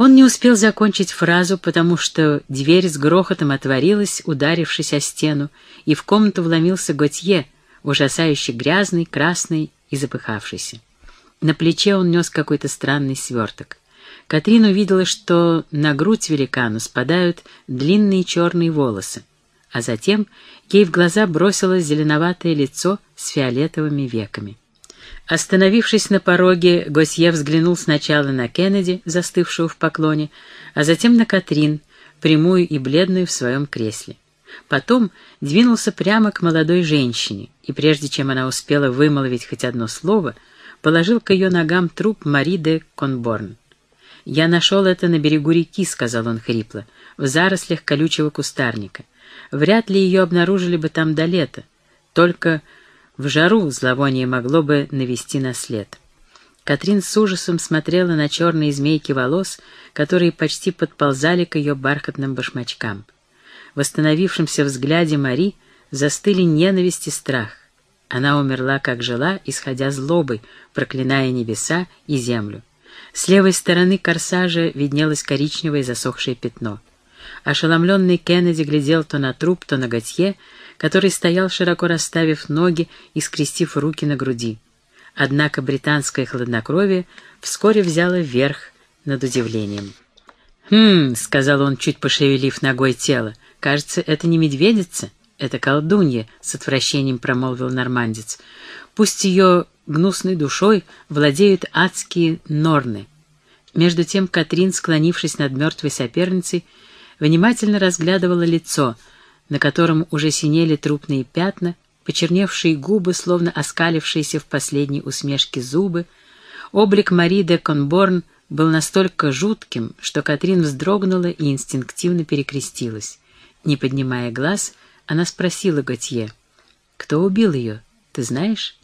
Он не успел закончить фразу, потому что дверь с грохотом отворилась, ударившись о стену, и в комнату вломился Готье, ужасающе грязный, красный и запыхавшийся. На плече он нес какой-то странный сверток. Катрин увидела, что на грудь великану спадают длинные черные волосы, а затем ей в глаза бросилось зеленоватое лицо с фиолетовыми веками. Остановившись на пороге, Госье взглянул сначала на Кеннеди, застывшего в поклоне, а затем на Катрин, прямую и бледную в своем кресле. Потом двинулся прямо к молодой женщине, и прежде чем она успела вымолвить хоть одно слово, положил к ее ногам труп Мари де Конборн. «Я нашел это на берегу реки», — сказал он хрипло, — «в зарослях колючего кустарника. Вряд ли ее обнаружили бы там до лета. Только в жару зловоние могло бы навести на след. Катрин с ужасом смотрела на черные змейки волос, которые почти подползали к ее бархатным башмачкам. В остановившемся взгляде Мари застыли ненависть и страх. Она умерла, как жила, исходя злобой, проклиная небеса и землю. С левой стороны корсажа виднелось коричневое засохшее пятно. Ошеломленный Кеннеди глядел то на труп, то на Готье, который стоял, широко расставив ноги и скрестив руки на груди. Однако британское хладнокровие вскоре взяло верх над удивлением. «Хм», — сказал он, чуть пошевелив ногой тело, — «кажется, это не медведица, это колдунья», — с отвращением промолвил нормандец. «Пусть ее гнусной душой владеют адские норны». Между тем Катрин, склонившись над мертвой соперницей, внимательно разглядывала лицо — на котором уже синели трупные пятна, почерневшие губы, словно оскалившиеся в последней усмешке зубы, облик Мари де Конборн был настолько жутким, что Катрин вздрогнула и инстинктивно перекрестилась. Не поднимая глаз, она спросила Готье, «Кто убил ее, ты знаешь?»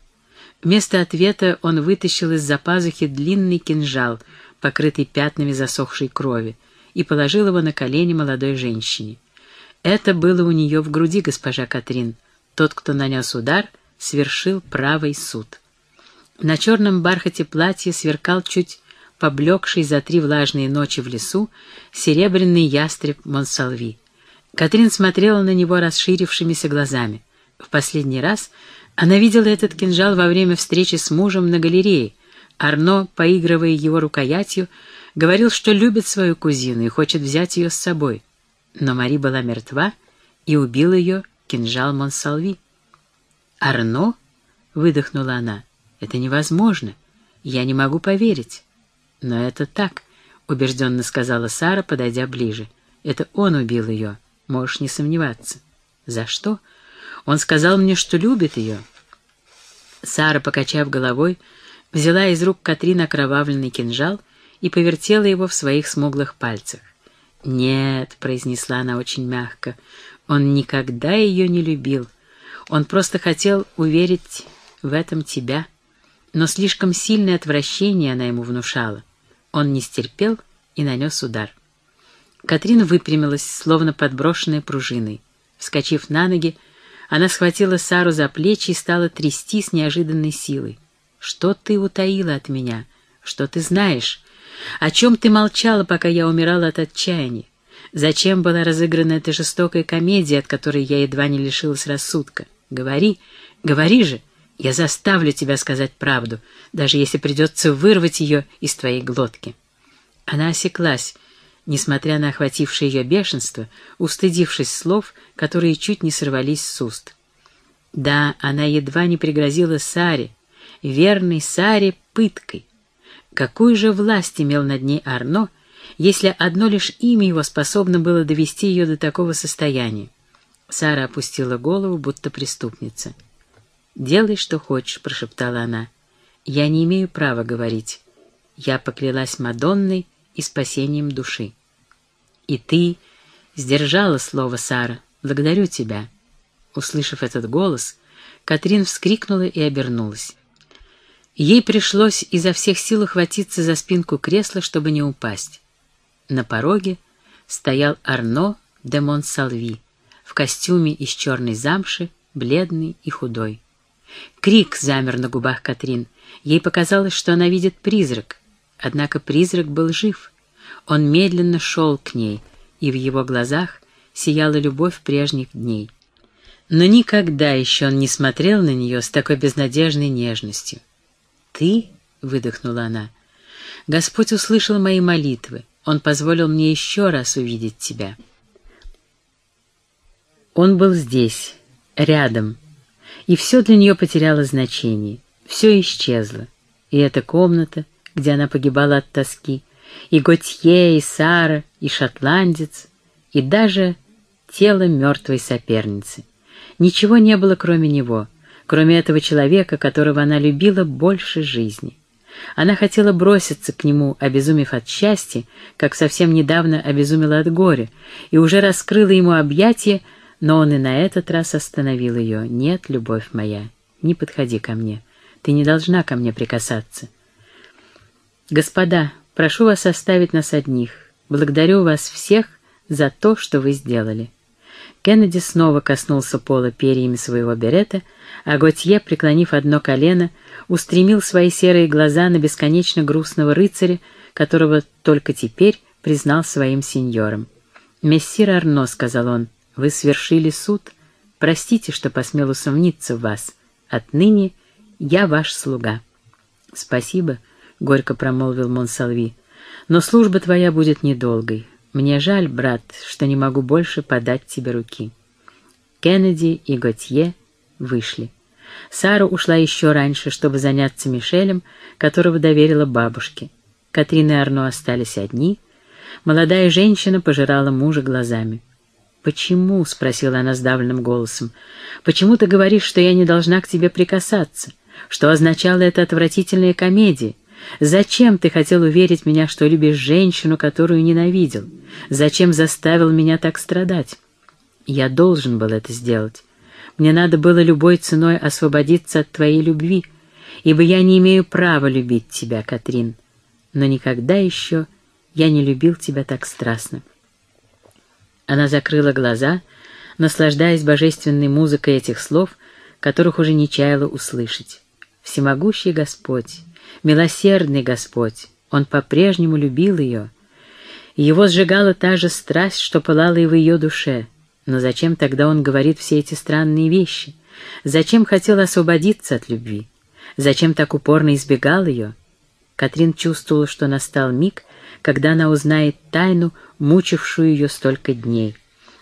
Вместо ответа он вытащил из-за пазухи длинный кинжал, покрытый пятнами засохшей крови, и положил его на колени молодой женщине. Это было у нее в груди, госпожа Катрин. Тот, кто нанес удар, свершил правый суд. На черном бархате платья сверкал чуть поблекший за три влажные ночи в лесу серебряный ястреб Монсалви. Катрин смотрела на него расширившимися глазами. В последний раз она видела этот кинжал во время встречи с мужем на галерее. Арно, поигрывая его рукоятью, говорил, что любит свою кузину и хочет взять ее с собой но Мари была мертва, и убил ее кинжал Монсалви. «Арно?» — выдохнула она. «Это невозможно. Я не могу поверить». «Но это так», — убежденно сказала Сара, подойдя ближе. «Это он убил ее, можешь не сомневаться». «За что?» «Он сказал мне, что любит ее». Сара, покачав головой, взяла из рук Катрин окровавленный кинжал и повертела его в своих смуглых пальцах. «Нет», — произнесла она очень мягко, — «он никогда ее не любил. Он просто хотел уверить в этом тебя». Но слишком сильное отвращение она ему внушала. Он не стерпел и нанес удар. Катрин выпрямилась, словно подброшенная пружиной. Вскочив на ноги, она схватила Сару за плечи и стала трясти с неожиданной силой. «Что ты утаила от меня? Что ты знаешь? О чем ты молчала, пока я умирала от отчаяния? Зачем была разыграна эта жестокая комедия, от которой я едва не лишилась рассудка? Говори, говори же, я заставлю тебя сказать правду, даже если придется вырвать ее из твоей глотки. Она осеклась, несмотря на охватившее ее бешенство, устыдившись слов, которые чуть не сорвались с уст. Да, она едва не пригрозила Саре, верной Саре, пыткой. Какую же власть имел над ней Арно, если одно лишь имя его способно было довести ее до такого состояния? Сара опустила голову, будто преступница. «Делай, что хочешь», — прошептала она. «Я не имею права говорить. Я поклялась Мадонной и спасением души». «И ты сдержала слово, Сара. Благодарю тебя». Услышав этот голос, Катрин вскрикнула и обернулась. Ей пришлось изо всех сил ухватиться за спинку кресла, чтобы не упасть. На пороге стоял Арно де Монсалви в костюме из черной замши, бледный и худой. Крик замер на губах Катрин. Ей показалось, что она видит призрак. Однако призрак был жив. Он медленно шел к ней, и в его глазах сияла любовь прежних дней. Но никогда еще он не смотрел на нее с такой безнадежной нежностью. «Ты?» — выдохнула она. «Господь услышал мои молитвы. Он позволил мне еще раз увидеть тебя». Он был здесь, рядом, и все для нее потеряло значение, все исчезло. И эта комната, где она погибала от тоски, и Готье, и Сара, и шотландец, и даже тело мертвой соперницы. Ничего не было, кроме него, кроме этого человека, которого она любила больше жизни. Она хотела броситься к нему, обезумев от счастья, как совсем недавно обезумела от горя, и уже раскрыла ему объятия, но он и на этот раз остановил ее. «Нет, любовь моя, не подходи ко мне. Ты не должна ко мне прикасаться». «Господа, прошу вас оставить нас одних. Благодарю вас всех за то, что вы сделали». Кеннеди снова коснулся пола перьями своего берета, а Готье, преклонив одно колено, устремил свои серые глаза на бесконечно грустного рыцаря, которого только теперь признал своим сеньором. «Мессир Арно», — сказал он, — «вы свершили суд. Простите, что посмел усомниться в вас. Отныне я ваш слуга». «Спасибо», — горько промолвил Монсалви, — «но служба твоя будет недолгой. Мне жаль, брат, что не могу больше подать тебе руки». Кеннеди и Готье вышли. Сара ушла еще раньше, чтобы заняться Мишелем, которого доверила бабушке. Катрин и Арно остались одни. Молодая женщина пожирала мужа глазами. «Почему?» — спросила она сдавленным голосом. «Почему ты говоришь, что я не должна к тебе прикасаться? Что означала эта отвратительная комедия? Зачем ты хотел уверить меня, что любишь женщину, которую ненавидел? Зачем заставил меня так страдать? Я должен был это сделать. Мне надо было любой ценой освободиться от твоей любви, ибо я не имею права любить тебя, Катрин. Но никогда еще я не любил тебя так страстно. Она закрыла глаза, наслаждаясь божественной музыкой этих слов, которых уже не чаяла услышать. Всемогущий Господь, Милосердный Господь, Он по-прежнему любил ее. Его сжигала та же страсть, что пылала и в ее душе. Но зачем тогда он говорит все эти странные вещи? Зачем хотел освободиться от любви? Зачем так упорно избегал ее? Катрин чувствовала, что настал миг, когда она узнает тайну, мучившую ее столько дней.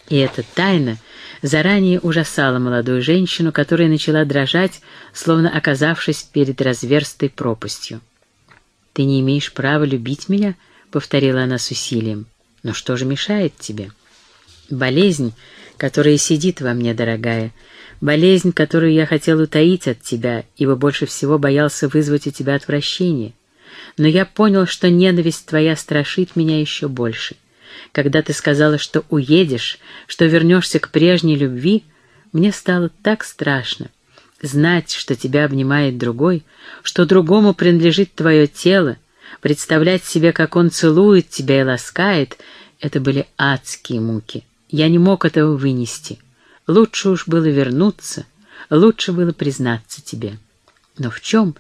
И эта тайна заранее ужасала молодую женщину, которая начала дрожать, словно оказавшись перед разверстой пропастью. «Ты не имеешь права любить меня?» — повторила она с усилием. «Но что же мешает тебе?» «Болезнь, которая сидит во мне, дорогая, болезнь, которую я хотел утаить от тебя, ибо больше всего боялся вызвать у тебя отвращение. Но я понял, что ненависть твоя страшит меня еще больше. Когда ты сказала, что уедешь, что вернешься к прежней любви, мне стало так страшно. Знать, что тебя обнимает другой, что другому принадлежит твое тело, представлять себе, как он целует тебя и ласкает, это были адские муки. Я не мог этого вынести. Лучше уж было вернуться, лучше было признаться тебе. Но в чем?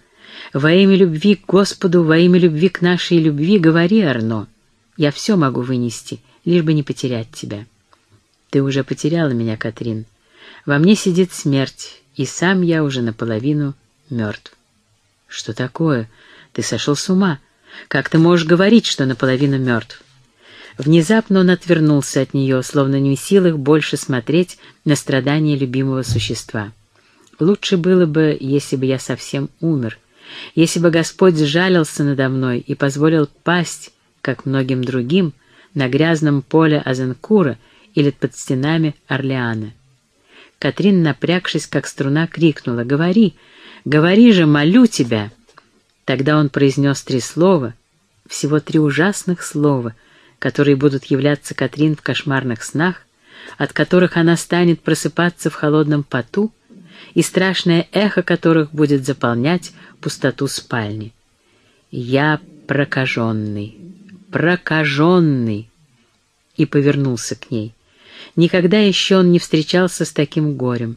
Во имя любви к Господу, во имя любви к нашей любви, говори, Арно. Я все могу вынести, лишь бы не потерять тебя. Ты уже потеряла меня, Катрин. Во мне сидит смерть, и сам я уже наполовину мертв. Что такое? Ты сошел с ума. Как ты можешь говорить, что наполовину мертв? Внезапно он отвернулся от нее, словно не в силах больше смотреть на страдания любимого существа. Лучше было бы, если бы я совсем умер, если бы Господь сжалился надо мной и позволил пасть как многим другим, на грязном поле Азенкура или под стенами Орлеана. Катрин, напрягшись, как струна, крикнула «Говори! Говори же, молю тебя!» Тогда он произнес три слова, всего три ужасных слова, которые будут являться Катрин в кошмарных снах, от которых она станет просыпаться в холодном поту, и страшное эхо которых будет заполнять пустоту спальни. «Я прокаженный» прокаженный!» И повернулся к ней. Никогда еще он не встречался с таким горем.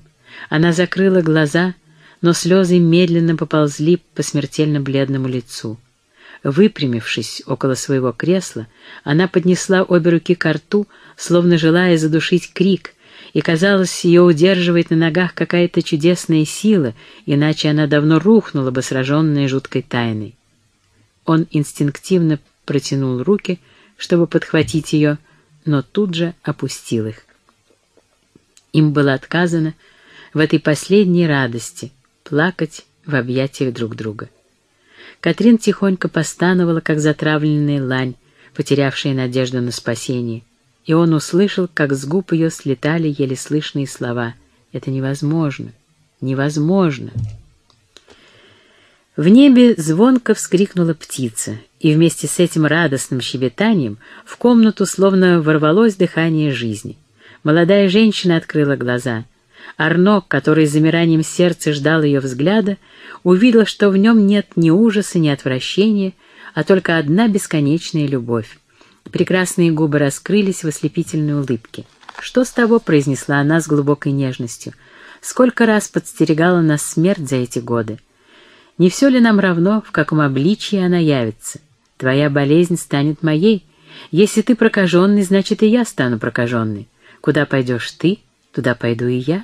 Она закрыла глаза, но слезы медленно поползли по смертельно бледному лицу. Выпрямившись около своего кресла, она поднесла обе руки к рту, словно желая задушить крик, и, казалось, ее удерживает на ногах какая-то чудесная сила, иначе она давно рухнула бы, сраженная жуткой тайной. Он инстинктивно протянул руки, чтобы подхватить ее, но тут же опустил их. Им было отказано в этой последней радости плакать в объятиях друг друга. Катрин тихонько постановала, как затравленная лань, потерявшая надежду на спасение, и он услышал, как с губ ее слетали еле слышные слова. «Это невозможно! Невозможно!» В небе звонко вскрикнула птица, и вместе с этим радостным щебетанием в комнату словно ворвалось дыхание жизни. Молодая женщина открыла глаза. Арно, который с замиранием сердца ждал ее взгляда, увидел, что в нем нет ни ужаса, ни отвращения, а только одна бесконечная любовь. Прекрасные губы раскрылись в ослепительной улыбке. «Что с того?» — произнесла она с глубокой нежностью. «Сколько раз подстерегала нас смерть за эти годы!» Не все ли нам равно, в каком обличье она явится? Твоя болезнь станет моей. Если ты прокаженный, значит, и я стану прокаженной. Куда пойдешь ты, туда пойду и я.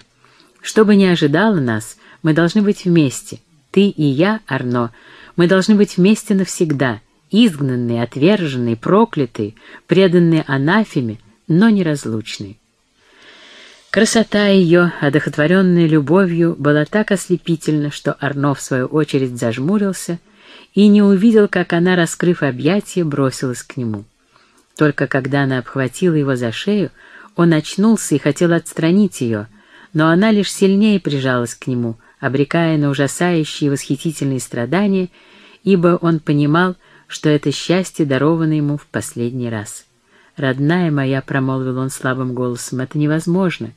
Что бы ни ожидало нас, мы должны быть вместе. Ты и я, Арно, мы должны быть вместе навсегда, изгнанные, отверженные, проклятые, преданные анафеме, но неразлучные. Красота ее, одохотворенная любовью, была так ослепительна, что Арно, в свою очередь, зажмурился и не увидел, как она, раскрыв объятия, бросилась к нему. Только когда она обхватила его за шею, он очнулся и хотел отстранить ее, но она лишь сильнее прижалась к нему, обрекая на ужасающие восхитительные страдания, ибо он понимал, что это счастье даровано ему в последний раз. «Родная моя», — промолвил он слабым голосом, — «это невозможно».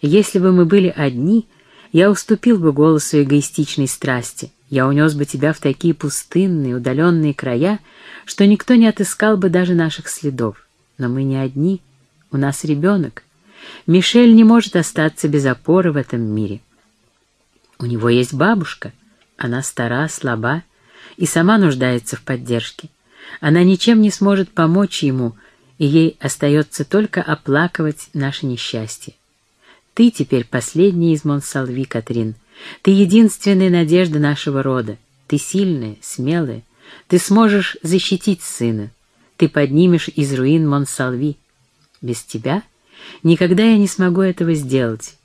Если бы мы были одни, я уступил бы голосу эгоистичной страсти. Я унес бы тебя в такие пустынные, удаленные края, что никто не отыскал бы даже наших следов. Но мы не одни, у нас ребенок. Мишель не может остаться без опоры в этом мире. У него есть бабушка. Она стара, слаба и сама нуждается в поддержке. Она ничем не сможет помочь ему, и ей остается только оплакивать наше несчастье. Ты теперь последняя из Монсалви, Катрин. Ты единственная надежда нашего рода. Ты сильная, смелая. Ты сможешь защитить сына. Ты поднимешь из руин Монсалви. Без тебя никогда я не смогу этого сделать.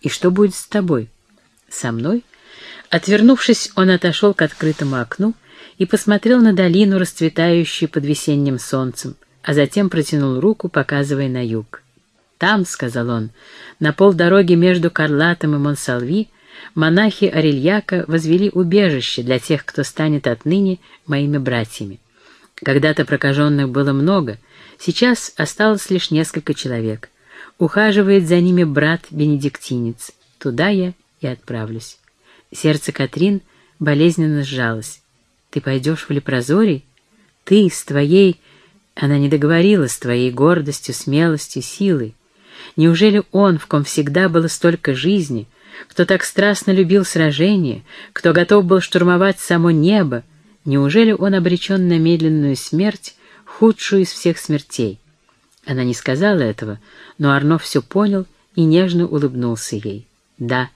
И что будет с тобой? Со мной? Отвернувшись, он отошел к открытому окну и посмотрел на долину, расцветающую под весенним солнцем, а затем протянул руку, показывая на юг. Там, — сказал он, — на полдороги между Карлатом и Монсалви монахи Арельяка возвели убежище для тех, кто станет отныне моими братьями. Когда-то прокаженных было много, сейчас осталось лишь несколько человек. Ухаживает за ними брат-бенедиктинец. Туда я и отправлюсь. Сердце Катрин болезненно сжалось. «Ты пойдешь в Лепрозорий? Ты с твоей...» Она не договорила с твоей гордостью, смелостью, силой. Неужели он, в ком всегда было столько жизни, кто так страстно любил сражения, кто готов был штурмовать само небо, неужели он обречен на медленную смерть, худшую из всех смертей? Она не сказала этого, но Арно все понял и нежно улыбнулся ей. «Да,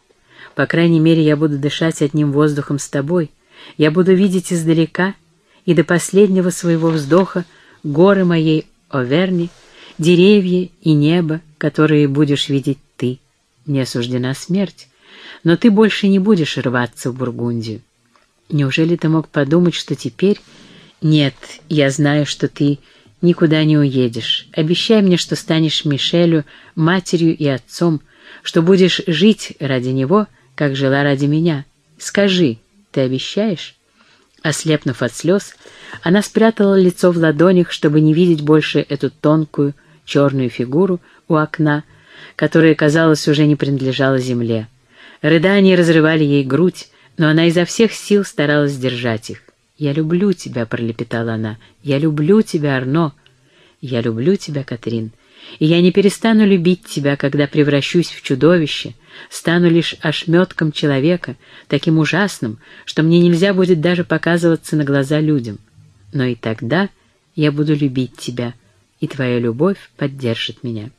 по крайней мере, я буду дышать одним воздухом с тобой, я буду видеть издалека и до последнего своего вздоха горы моей Оверни, деревья и небо, которые будешь видеть ты. Мне осуждена смерть, но ты больше не будешь рваться в Бургундию. Неужели ты мог подумать, что теперь... Нет, я знаю, что ты никуда не уедешь. Обещай мне, что станешь Мишелю матерью и отцом, что будешь жить ради него, как жила ради меня. Скажи, ты обещаешь?» Ослепнув от слез, она спрятала лицо в ладонях, чтобы не видеть больше эту тонкую, черную фигуру у окна, которая, казалось, уже не принадлежала земле. Рыдания разрывали ей грудь, но она изо всех сил старалась сдержать их. «Я люблю тебя», — пролепетала она. «Я люблю тебя, Арно. Я люблю тебя, Катрин. И я не перестану любить тебя, когда превращусь в чудовище, стану лишь ошметком человека, таким ужасным, что мне нельзя будет даже показываться на глаза людям. но и тогда я буду любить тебя, и твоя любовь поддержит меня.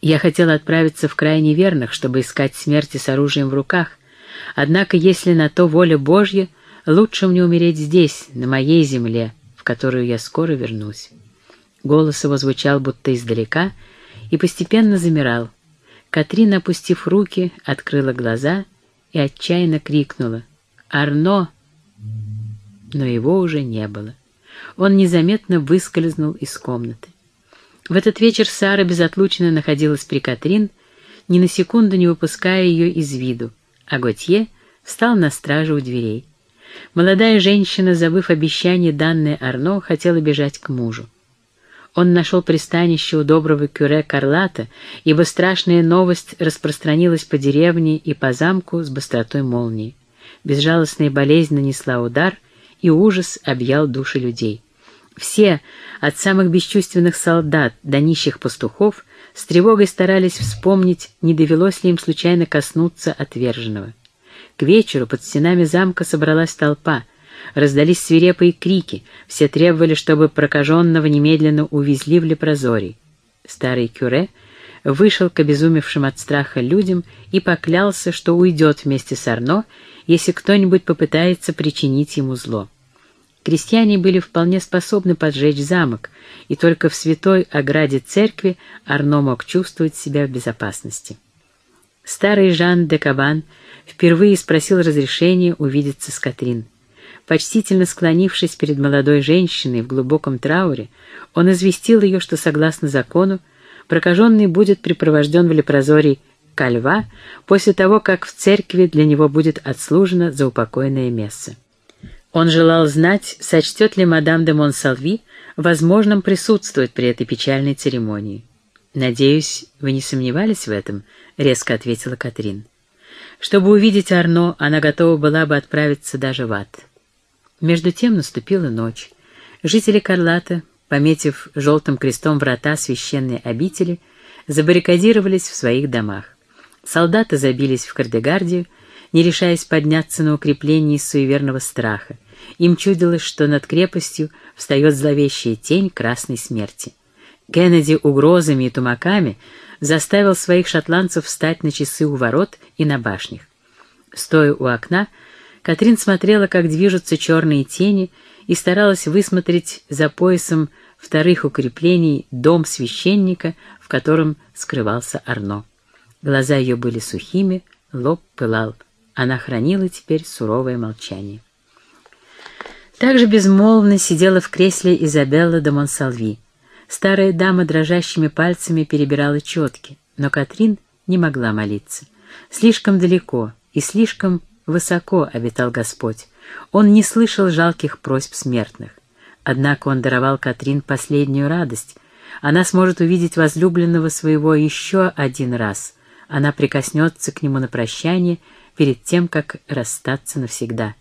Я хотел отправиться в край неверных, чтобы искать смерти с оружием в руках, однако, если на то воля Божья, лучше мне умереть здесь, на моей земле, в которую я скоро вернусь. Голос его звучал будто издалека и постепенно замирал. Катрина, опустив руки, открыла глаза и отчаянно крикнула «Арно!» Но его уже не было. Он незаметно выскользнул из комнаты. В этот вечер Сара безотлучно находилась при Катрин, ни на секунду не выпуская ее из виду, а Готье встал на страже у дверей. Молодая женщина, забыв обещание, данное Арно, хотела бежать к мужу. Он нашел пристанище у доброго кюре Карлата, ибо страшная новость распространилась по деревне и по замку с быстротой молнии. Безжалостная болезнь нанесла удар, и ужас объял души людей. Все, от самых бесчувственных солдат до нищих пастухов, с тревогой старались вспомнить, не довелось ли им случайно коснуться отверженного. К вечеру под стенами замка собралась толпа — Раздались свирепые крики, все требовали, чтобы прокаженного немедленно увезли в лепрозорий. Старый кюре вышел к обезумевшим от страха людям и поклялся, что уйдет вместе с Арно, если кто-нибудь попытается причинить ему зло. Крестьяне были вполне способны поджечь замок, и только в святой ограде церкви Арно мог чувствовать себя в безопасности. Старый Жан де Кабан впервые спросил разрешения увидеться с Катрин. Почтительно склонившись перед молодой женщиной в глубоком трауре, он известил ее, что, согласно закону, прокаженный будет припровожден в лепрозорий Кальва после того, как в церкви для него будет отслужено заупокойное место. Он желал знать, сочтет ли мадам де Монсалви возможным присутствовать при этой печальной церемонии. «Надеюсь, вы не сомневались в этом?» — резко ответила Катрин. Чтобы увидеть Арно, она готова была бы отправиться даже в ад. Между тем наступила ночь. Жители Карлата, пометив желтым крестом врата священной обители, забаррикадировались в своих домах. Солдаты забились в Кардегардию, не решаясь подняться на укрепление из суеверного страха. Им чудилось, что над крепостью встает зловещая тень красной смерти. Кеннеди угрозами и тумаками заставил своих шотландцев встать на часы у ворот и на башнях. Стоя у окна, Катрин смотрела, как движутся черные тени, и старалась высмотреть за поясом вторых укреплений дом священника, в котором скрывался Арно. Глаза ее были сухими, лоб пылал. Она хранила теперь суровое молчание. Также безмолвно сидела в кресле Изабелла де Монсалви. Старая дама дрожащими пальцами перебирала четки, но Катрин не могла молиться. Слишком далеко и слишком Высоко обитал Господь. Он не слышал жалких просьб смертных. Однако он даровал Катрин последнюю радость. Она сможет увидеть возлюбленного своего еще один раз. Она прикоснется к нему на прощание перед тем, как расстаться навсегда.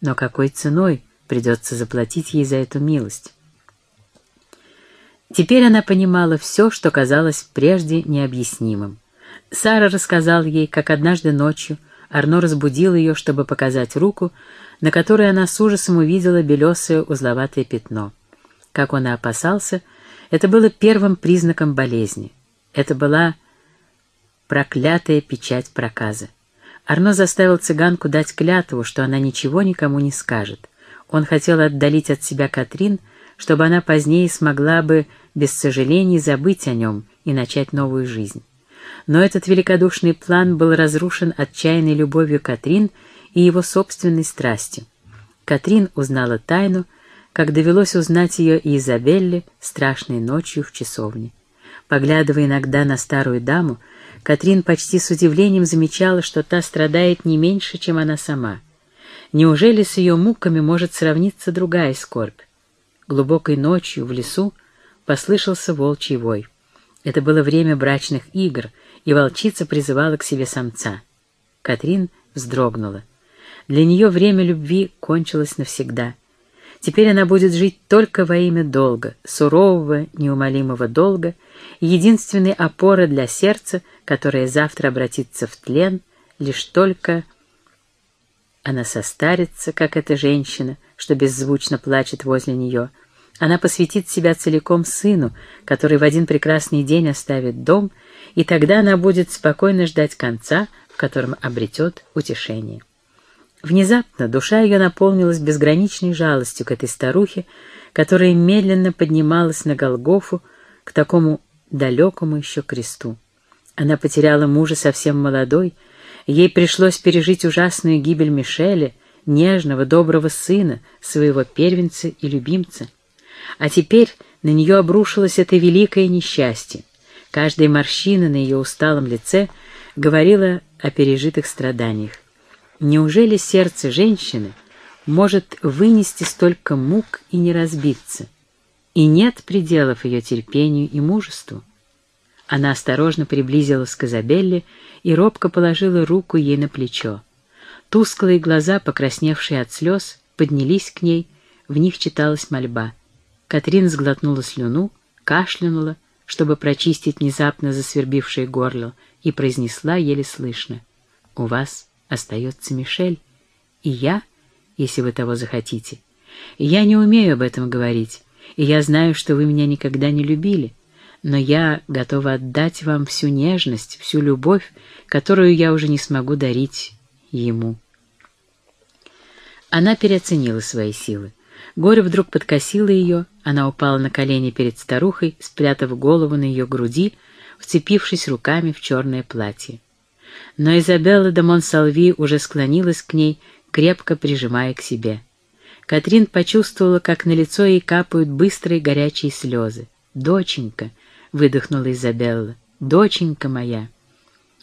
Но какой ценой придется заплатить ей за эту милость? Теперь она понимала все, что казалось прежде необъяснимым. Сара рассказал ей, как однажды ночью Арно разбудил ее, чтобы показать руку, на которой она с ужасом увидела белесое узловатое пятно. Как он и опасался, это было первым признаком болезни. Это была проклятая печать проказа. Арно заставил цыганку дать клятву, что она ничего никому не скажет. Он хотел отдалить от себя Катрин, чтобы она позднее смогла бы без сожалений забыть о нем и начать новую жизнь. Но этот великодушный план был разрушен отчаянной любовью Катрин и его собственной страстью. Катрин узнала тайну, как довелось узнать ее и Изабелле страшной ночью в часовне. Поглядывая иногда на старую даму, Катрин почти с удивлением замечала, что та страдает не меньше, чем она сама. Неужели с ее муками может сравниться другая скорбь? Глубокой ночью в лесу послышался волчий вой. Это было время брачных игр — и волчица призывала к себе самца. Катрин вздрогнула. Для нее время любви кончилось навсегда. Теперь она будет жить только во имя долга, сурового, неумолимого долга, единственной опоры для сердца, которое завтра обратится в тлен, лишь только она состарится, как эта женщина, что беззвучно плачет возле нее. Она посвятит себя целиком сыну, который в один прекрасный день оставит дом, и тогда она будет спокойно ждать конца, в котором обретет утешение. Внезапно душа ее наполнилась безграничной жалостью к этой старухе, которая медленно поднималась на Голгофу к такому далекому еще кресту. Она потеряла мужа совсем молодой, ей пришлось пережить ужасную гибель Мишеля, нежного, доброго сына, своего первенца и любимца. А теперь на нее обрушилось это великое несчастье. Каждая морщина на ее усталом лице говорила о пережитых страданиях. Неужели сердце женщины может вынести столько мук и не разбиться? И нет пределов ее терпению и мужеству? Она осторожно приблизилась к Изабелле и робко положила руку ей на плечо. Тусклые глаза, покрасневшие от слез, поднялись к ней, в них читалась мольба. Катрин сглотнула слюну, кашлянула, чтобы прочистить внезапно засвербившее горло, и произнесла еле слышно. «У вас остается Мишель, и я, если вы того захотите. Я не умею об этом говорить, и я знаю, что вы меня никогда не любили, но я готова отдать вам всю нежность, всю любовь, которую я уже не смогу дарить ему». Она переоценила свои силы. Горе вдруг подкосило ее, она упала на колени перед старухой, спрятав голову на ее груди, вцепившись руками в черное платье. Но Изабелла де Монсалви уже склонилась к ней, крепко прижимая к себе. Катрин почувствовала, как на лицо ей капают быстрые горячие слезы. «Доченька!» — выдохнула Изабелла. «Доченька моя!»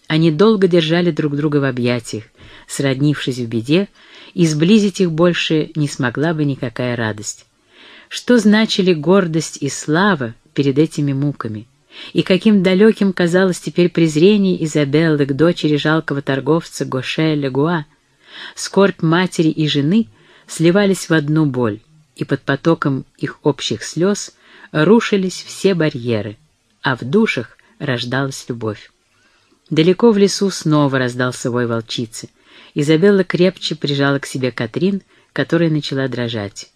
Они долго держали друг друга в объятиях, сроднившись в беде, и сблизить их больше не смогла бы никакая радость. Что значили гордость и слава перед этими муками? И каким далеким казалось теперь презрение Изабеллы к дочери жалкого торговца Гоше Легуа? Скорбь матери и жены сливались в одну боль, и под потоком их общих слез рушились все барьеры, а в душах рождалась любовь. Далеко в лесу снова раздался вой волчицы — Изабелла крепче прижала к себе Катрин, которая начала дрожать.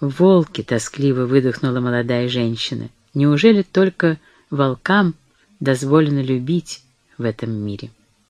«Волки!» — тоскливо выдохнула молодая женщина. «Неужели только волкам дозволено любить в этом мире?»